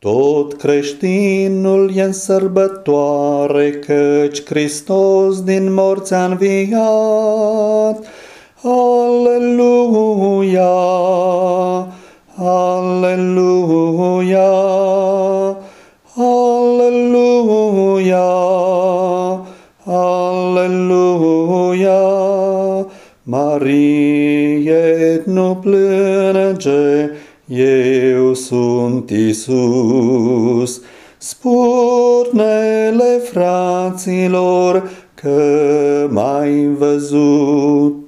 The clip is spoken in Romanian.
Tot creștinul e în sărbătoare, căci Hristos din morți a înviat. Aleluia, aleluia, aleluia, aleluia. Marie, nu plânge, eu sunt Isus. Spune-le fraților că m-ai văzut.